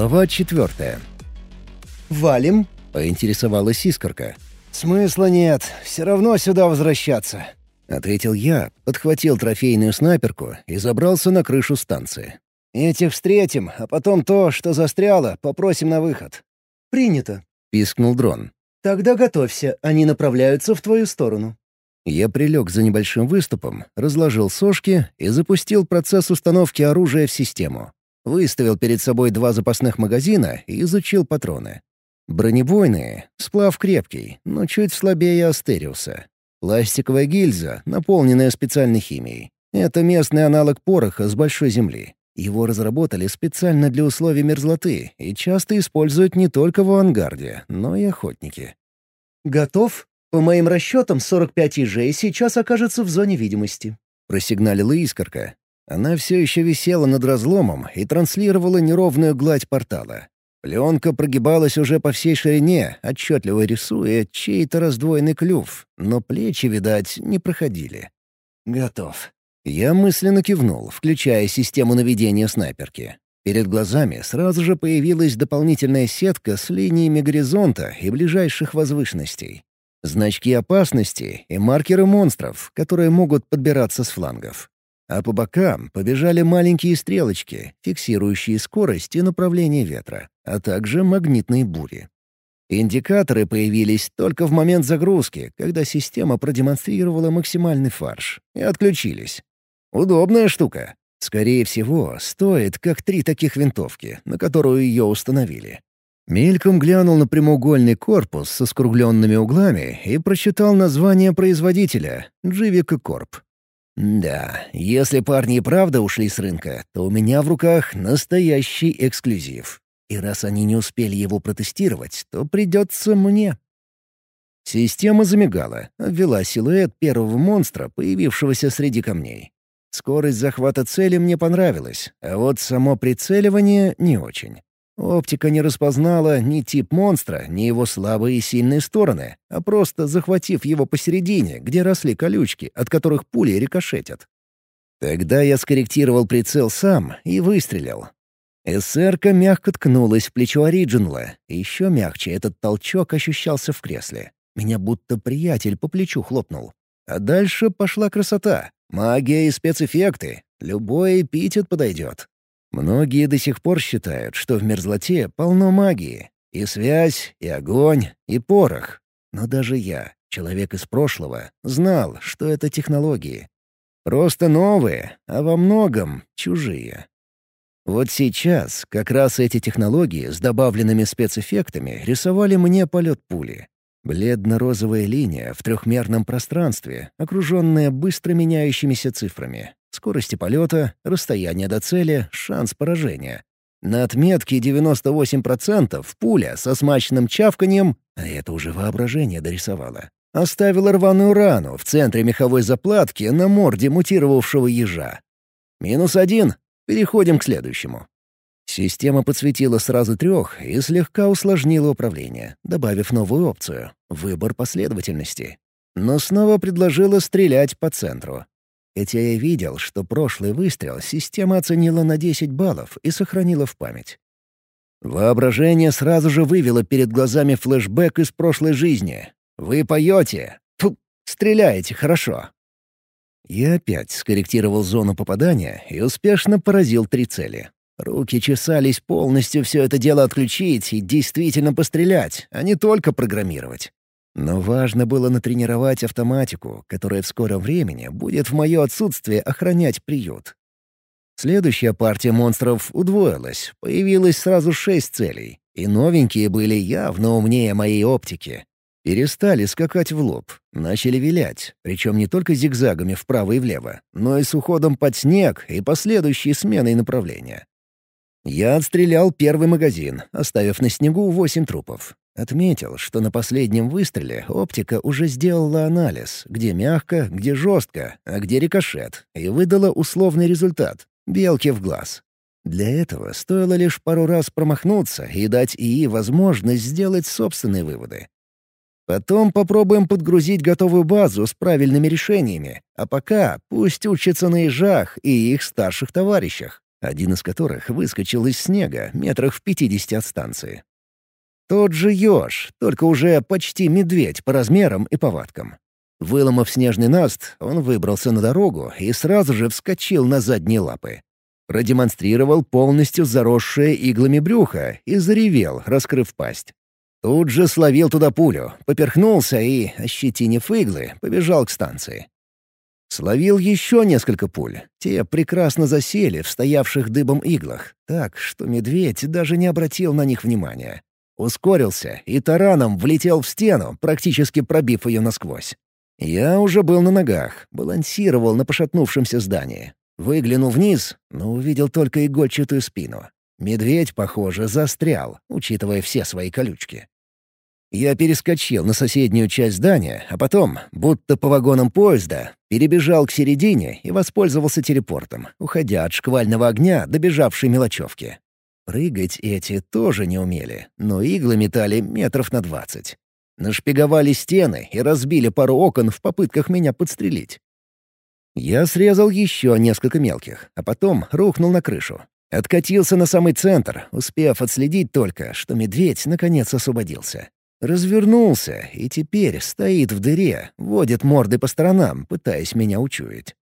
Глава четвертая. «Валим?» — поинтересовалась искорка. «Смысла нет, все равно сюда возвращаться», — ответил я, подхватил трофейную снайперку и забрался на крышу станции. «Этих встретим, а потом то, что застряло, попросим на выход». «Принято», — пискнул дрон. «Тогда готовься, они направляются в твою сторону». Я прилег за небольшим выступом, разложил сошки и запустил процесс установки оружия в систему. Выставил перед собой два запасных магазина и изучил патроны. Бронебойные, сплав крепкий, но чуть слабее Астериуса. Пластиковая гильза, наполненная специальной химией. Это местный аналог пороха с большой земли. Его разработали специально для условий мерзлоты и часто используют не только в авангарде, но и охотники. «Готов? По моим расчетам, 45 ежей сейчас окажется в зоне видимости», — просигналила искорка. Она все еще висела над разломом и транслировала неровную гладь портала. Пленка прогибалась уже по всей ширине, отчетливо рисуя чей-то раздвоенный клюв, но плечи, видать, не проходили. «Готов». Я мысленно кивнул, включая систему наведения снайперки. Перед глазами сразу же появилась дополнительная сетка с линиями горизонта и ближайших возвышенностей. Значки опасности и маркеры монстров, которые могут подбираться с флангов а по бокам побежали маленькие стрелочки, фиксирующие скорость и направление ветра, а также магнитные бури. Индикаторы появились только в момент загрузки, когда система продемонстрировала максимальный фарш, и отключились. Удобная штука. Скорее всего, стоит как три таких винтовки, на которую ее установили. Мельком глянул на прямоугольный корпус со скругленными углами и прочитал название производителя — Дживика Корп. Да, если парни и правда ушли с рынка, то у меня в руках настоящий эксклюзив. И раз они не успели его протестировать, то придется мне. Система замигала, обвела силуэт первого монстра, появившегося среди камней. Скорость захвата цели мне понравилась, а вот само прицеливание — не очень. Оптика не распознала ни тип монстра, ни его слабые и сильные стороны, а просто захватив его посередине, где росли колючки, от которых пули рикошетят. Тогда я скорректировал прицел сам и выстрелил. СРК мягко ткнулась в плечо Ориджинала, еще мягче этот толчок ощущался в кресле. Меня будто приятель по плечу хлопнул. А дальше пошла красота. Магия и спецэффекты. Любой эпитет подойдет. Многие до сих пор считают, что в мерзлоте полно магии. И связь, и огонь, и порох. Но даже я, человек из прошлого, знал, что это технологии. Просто новые, а во многом чужие. Вот сейчас как раз эти технологии с добавленными спецэффектами рисовали мне полет пули. Бледно-розовая линия в трехмерном пространстве, окруженная быстро меняющимися цифрами. Скорости полета, расстояние до цели, шанс поражения. На отметке 98% пуля со смачным чавканием, а это уже воображение дорисовало, оставила рваную рану в центре меховой заплатки на морде мутировавшего ежа. Минус один. Переходим к следующему. Система подсветила сразу трех и слегка усложнила управление, добавив новую опцию — выбор последовательности. Но снова предложила стрелять по центру. Хотя я видел, что прошлый выстрел система оценила на 10 баллов и сохранила в память. Воображение сразу же вывело перед глазами флешбэк из прошлой жизни. «Вы поете! Фу, стреляете хорошо!» Я опять скорректировал зону попадания и успешно поразил три цели. Руки чесались полностью все это дело отключить и действительно пострелять, а не только программировать. Но важно было натренировать автоматику, которая в скором времени будет в мое отсутствие охранять приют. Следующая партия монстров удвоилась, появилось сразу шесть целей, и новенькие были явно умнее моей оптики. Перестали скакать в лоб, начали вилять, причем не только зигзагами вправо и влево, но и с уходом под снег и последующей сменой направления. Я отстрелял первый магазин, оставив на снегу восемь трупов. Отметил, что на последнем выстреле оптика уже сделала анализ, где мягко, где жестко, а где рикошет, и выдала условный результат — белки в глаз. Для этого стоило лишь пару раз промахнуться и дать ИИ возможность сделать собственные выводы. Потом попробуем подгрузить готовую базу с правильными решениями, а пока пусть учатся на ежах и их старших товарищах. один из которых выскочил из снега метрах в пятидесяти от станции. Тот же еж, только уже почти медведь по размерам и повадкам. Выломав снежный наст, он выбрался на дорогу и сразу же вскочил на задние лапы. Продемонстрировал полностью заросшее иглами брюхо и заревел, раскрыв пасть. Тут же словил туда пулю, поперхнулся и, ощетинив иглы, побежал к станции. Словил еще несколько пуль. Те прекрасно засели в стоявших дыбом иглах, так, что медведь даже не обратил на них внимания. Ускорился и тараном влетел в стену, практически пробив ее насквозь. Я уже был на ногах, балансировал на пошатнувшемся здании. Выглянул вниз, но увидел только игольчатую спину. Медведь, похоже, застрял, учитывая все свои колючки. Я перескочил на соседнюю часть здания, а потом, будто по вагонам поезда, перебежал к середине и воспользовался телепортом, уходя от шквального огня добежавшей мелочевки. Прыгать эти тоже не умели, но иглы метали метров на двадцать. Нашпиговали стены и разбили пару окон в попытках меня подстрелить. Я срезал еще несколько мелких, а потом рухнул на крышу. Откатился на самый центр, успев отследить только, что медведь наконец освободился. Развернулся и теперь стоит в дыре, водит морды по сторонам, пытаясь меня учуять.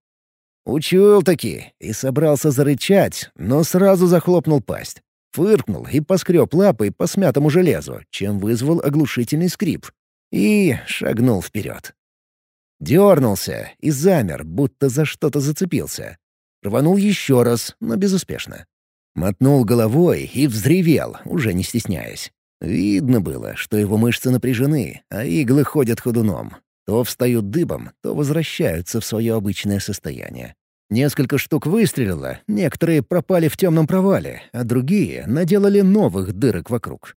Учуял таки и собрался зарычать, но сразу захлопнул пасть. Фыркнул и поскреб лапой по смятому железу, чем вызвал оглушительный скрип. И шагнул вперед. Дернулся и замер, будто за что-то зацепился. Рванул еще раз, но безуспешно. Мотнул головой и взревел, уже не стесняясь. Видно было, что его мышцы напряжены, а иглы ходят ходуном. То встают дыбом, то возвращаются в свое обычное состояние. Несколько штук выстрелило, некоторые пропали в темном провале, а другие наделали новых дырок вокруг.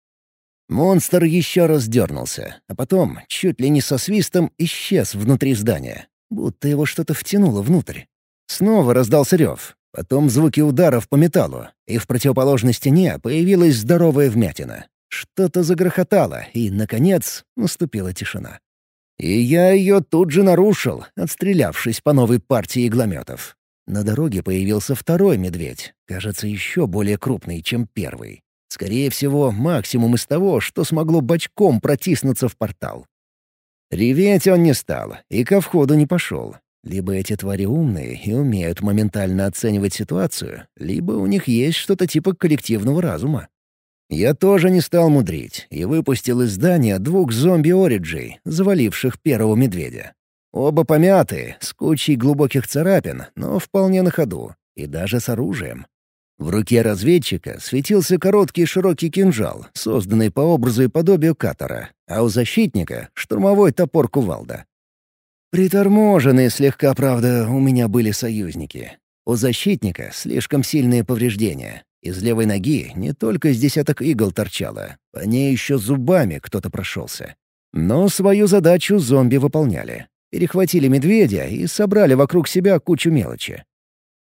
Монстр еще раз дернулся, а потом, чуть ли не со свистом, исчез внутри здания, будто его что-то втянуло внутрь. Снова раздался рев, потом звуки ударов по металлу, и в противоположной стене появилась здоровая вмятина. Что-то загрохотало, и, наконец, наступила тишина. И я ее тут же нарушил, отстрелявшись по новой партии иглометов. На дороге появился второй медведь, кажется, еще более крупный, чем первый. Скорее всего, максимум из того, что смогло бочком протиснуться в портал. Реветь он не стал и ко входу не пошел. Либо эти твари умные и умеют моментально оценивать ситуацию, либо у них есть что-то типа коллективного разума. Я тоже не стал мудрить и выпустил из здания двух зомби-ориджей, заваливших первого медведя. Оба помятые, с кучей глубоких царапин, но вполне на ходу, и даже с оружием. В руке разведчика светился короткий широкий кинжал, созданный по образу и подобию катера, а у защитника — штурмовой топор кувалда. Приторможенные слегка, правда, у меня были союзники. У защитника слишком сильные повреждения. Из левой ноги не только с десяток игл торчало, по ней еще зубами кто-то прошелся. Но свою задачу зомби выполняли перехватили медведя и собрали вокруг себя кучу мелочи.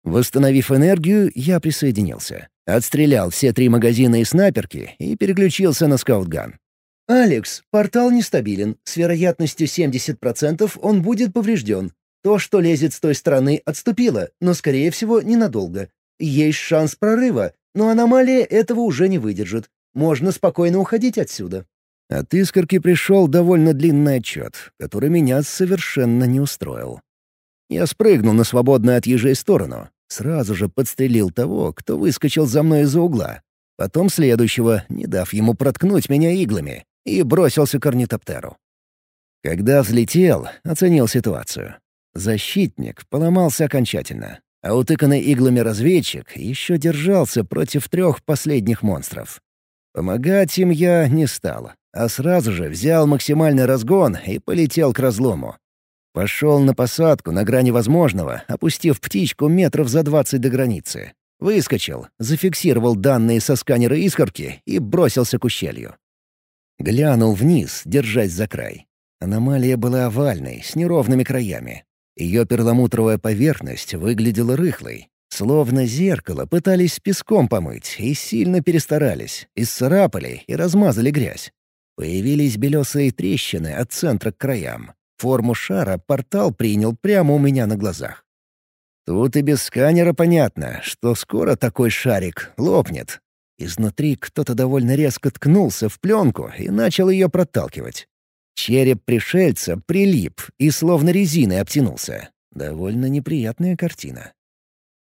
Восстановив энергию, я присоединился. Отстрелял все три магазина и снайперки и переключился на скаутган. «Алекс, портал нестабилен. С вероятностью 70% он будет поврежден. То, что лезет с той стороны, отступило, но, скорее всего, ненадолго. Есть шанс прорыва, но аномалия этого уже не выдержит. Можно спокойно уходить отсюда». От искорки пришел довольно длинный отчет, который меня совершенно не устроил. Я спрыгнул на свободную от ежей сторону, сразу же подстрелил того, кто выскочил за мной из-за угла, потом следующего, не дав ему проткнуть меня иглами, и бросился к орнитоптеру. Когда взлетел, оценил ситуацию. Защитник поломался окончательно, а утыканный иглами разведчик еще держался против трех последних монстров. Помогать им я не стал, а сразу же взял максимальный разгон и полетел к разлому. Пошел на посадку на грани возможного, опустив птичку метров за двадцать до границы. Выскочил, зафиксировал данные со сканера искорки и бросился к ущелью. Глянул вниз, держась за край. Аномалия была овальной, с неровными краями. Ее перламутровая поверхность выглядела рыхлой. Словно зеркало пытались песком помыть и сильно перестарались, исцарапали и размазали грязь. Появились белесые трещины от центра к краям. Форму шара портал принял прямо у меня на глазах. Тут и без сканера понятно, что скоро такой шарик лопнет. Изнутри кто-то довольно резко ткнулся в пленку и начал ее проталкивать. Череп пришельца прилип и словно резиной обтянулся. Довольно неприятная картина.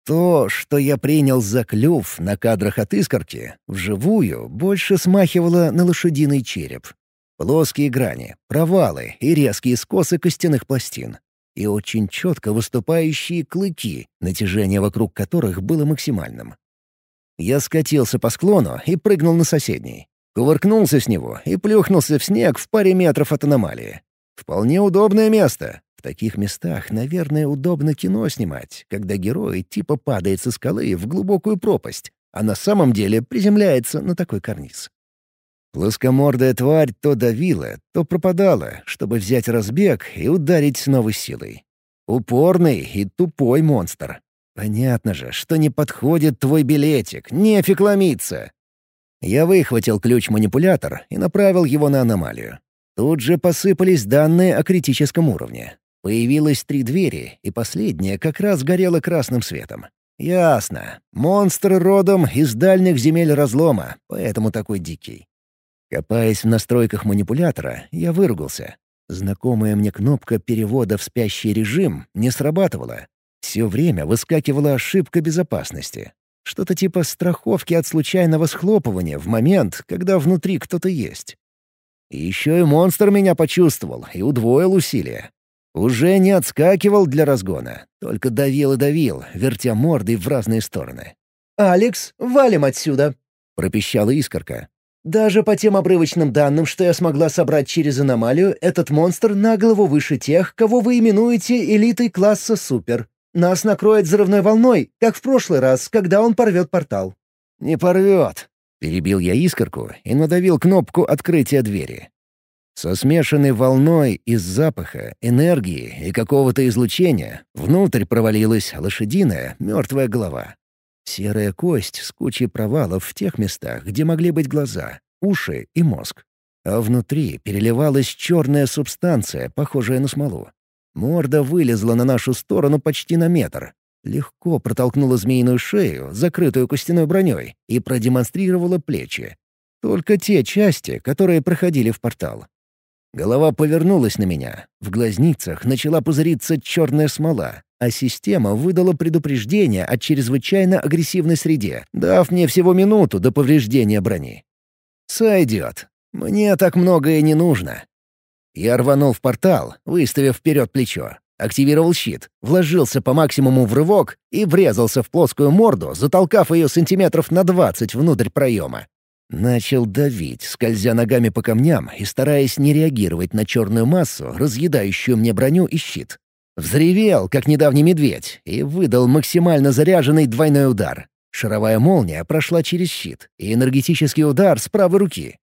То, что я принял за клюв на кадрах от искорки, вживую больше смахивало на лошадиный череп. Плоские грани, провалы и резкие скосы костяных пластин. И очень четко выступающие клыки, натяжение вокруг которых было максимальным. Я скатился по склону и прыгнул на соседний. Кувыркнулся с него и плюхнулся в снег в паре метров от аномалии. Вполне удобное место, в таких местах, наверное, удобно кино снимать, когда герой типа падает со скалы в глубокую пропасть, а на самом деле приземляется на такой карниз. Плоскомордая тварь то давила, то пропадала, чтобы взять разбег и ударить с новой силой. Упорный и тупой монстр. Понятно же, что не подходит твой билетик, нефиг ломиться. Я выхватил ключ-манипулятор и направил его на аномалию. Тут же посыпались данные о критическом уровне. Появилось три двери, и последняя как раз горела красным светом. Ясно. Монстр родом из дальних земель разлома, поэтому такой дикий. Копаясь в настройках манипулятора, я выругался. Знакомая мне кнопка перевода в спящий режим не срабатывала. Все время выскакивала ошибка безопасности. Что-то типа страховки от случайного схлопывания в момент, когда внутри кто-то есть. И еще и монстр меня почувствовал и удвоил усилия. Уже не отскакивал для разгона, только давил и давил, вертя мордой в разные стороны. «Алекс, валим отсюда!» — пропищала искорка. «Даже по тем обрывочным данным, что я смогла собрать через аномалию, этот монстр на голову выше тех, кого вы именуете элитой класса Супер. Нас накроет взрывной волной, как в прошлый раз, когда он порвет портал». «Не порвет!» — перебил я искорку и надавил кнопку открытия двери. Со смешанной волной из запаха, энергии и какого-то излучения внутрь провалилась лошадиная мертвая голова. Серая кость с кучей провалов в тех местах, где могли быть глаза, уши и мозг. А внутри переливалась черная субстанция, похожая на смолу. Морда вылезла на нашу сторону почти на метр. Легко протолкнула змеиную шею, закрытую костяной броней, и продемонстрировала плечи. Только те части, которые проходили в портал. Голова повернулась на меня. В глазницах начала пузыриться черная смола, а система выдала предупреждение о чрезвычайно агрессивной среде, дав мне всего минуту до повреждения брони. «Сойдет. Мне так многое не нужно». Я рванул в портал, выставив вперед плечо. Активировал щит, вложился по максимуму в рывок и врезался в плоскую морду, затолкав ее сантиметров на двадцать внутрь проема. Начал давить, скользя ногами по камням и стараясь не реагировать на черную массу, разъедающую мне броню и щит. Взревел, как недавний медведь, и выдал максимально заряженный двойной удар. Шаровая молния прошла через щит, и энергетический удар с правой руки.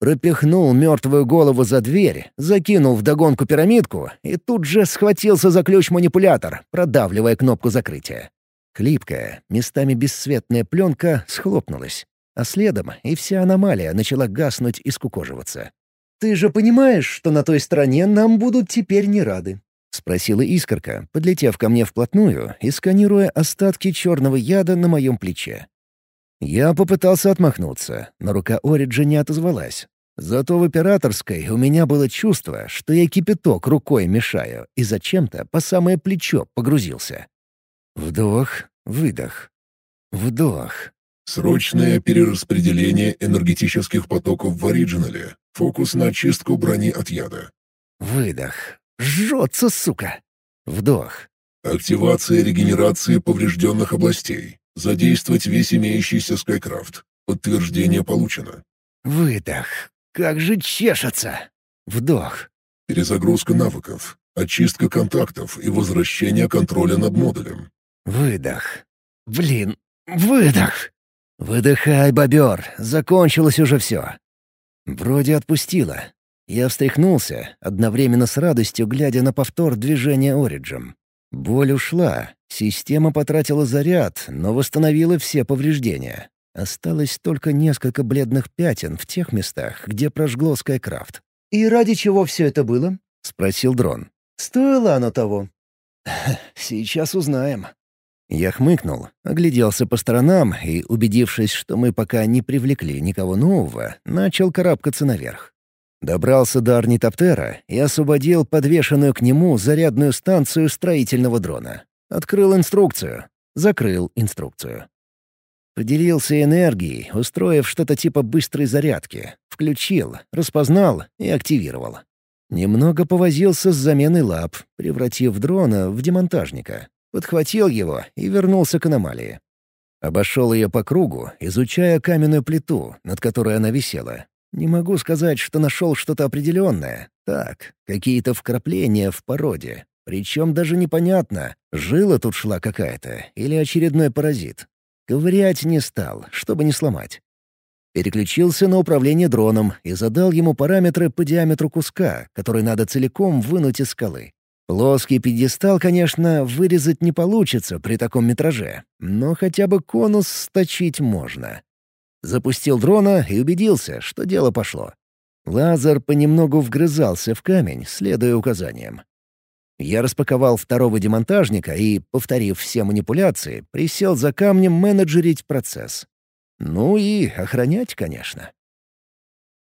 Пропихнул мертвую голову за дверь, закинул в догонку пирамидку и тут же схватился за ключ-манипулятор, продавливая кнопку закрытия. Хлипкая, местами бесцветная пленка схлопнулась а следом и вся аномалия начала гаснуть и скукоживаться. «Ты же понимаешь, что на той стороне нам будут теперь не рады?» — спросила искорка, подлетев ко мне вплотную и сканируя остатки черного яда на моем плече. Я попытался отмахнуться, но рука Ориджа не отозвалась. Зато в операторской у меня было чувство, что я кипяток рукой мешаю и зачем-то по самое плечо погрузился. Вдох, выдох. Вдох, Срочное перераспределение энергетических потоков в оригинале. Фокус на очистку брони от яда. Выдох. Жжется, сука. Вдох. Активация регенерации поврежденных областей. Задействовать весь имеющийся Скайкрафт. Подтверждение получено. Выдох. Как же чешется. Вдох. Перезагрузка навыков. Очистка контактов и возвращение контроля над модулем. Выдох. Блин, выдох. «Выдыхай, бобер, закончилось уже все». Вроде отпустила. Я встряхнулся, одновременно с радостью глядя на повтор движения Ориджем. Боль ушла, система потратила заряд, но восстановила все повреждения. Осталось только несколько бледных пятен в тех местах, где прожгло Скайкрафт. «И ради чего все это было?» — спросил дрон. «Стоило оно того?» «Сейчас узнаем», Я хмыкнул, огляделся по сторонам и, убедившись, что мы пока не привлекли никого нового, начал карабкаться наверх. Добрался до орнитоптера и освободил подвешенную к нему зарядную станцию строительного дрона. Открыл инструкцию. Закрыл инструкцию. Поделился энергией, устроив что-то типа быстрой зарядки. Включил, распознал и активировал. Немного повозился с заменой лап, превратив дрона в демонтажника. Подхватил его и вернулся к аномалии. Обошел ее по кругу, изучая каменную плиту, над которой она висела. Не могу сказать, что нашел что-то определенное. Так, какие-то вкрапления в породе. Причем даже непонятно, жила тут шла какая-то или очередной паразит. Ковырять не стал, чтобы не сломать. Переключился на управление дроном и задал ему параметры по диаметру куска, который надо целиком вынуть из скалы. Плоский пьедестал, конечно, вырезать не получится при таком метраже, но хотя бы конус сточить можно. Запустил дрона и убедился, что дело пошло. Лазер понемногу вгрызался в камень, следуя указаниям. Я распаковал второго демонтажника и, повторив все манипуляции, присел за камнем менеджерить процесс. Ну и охранять, конечно.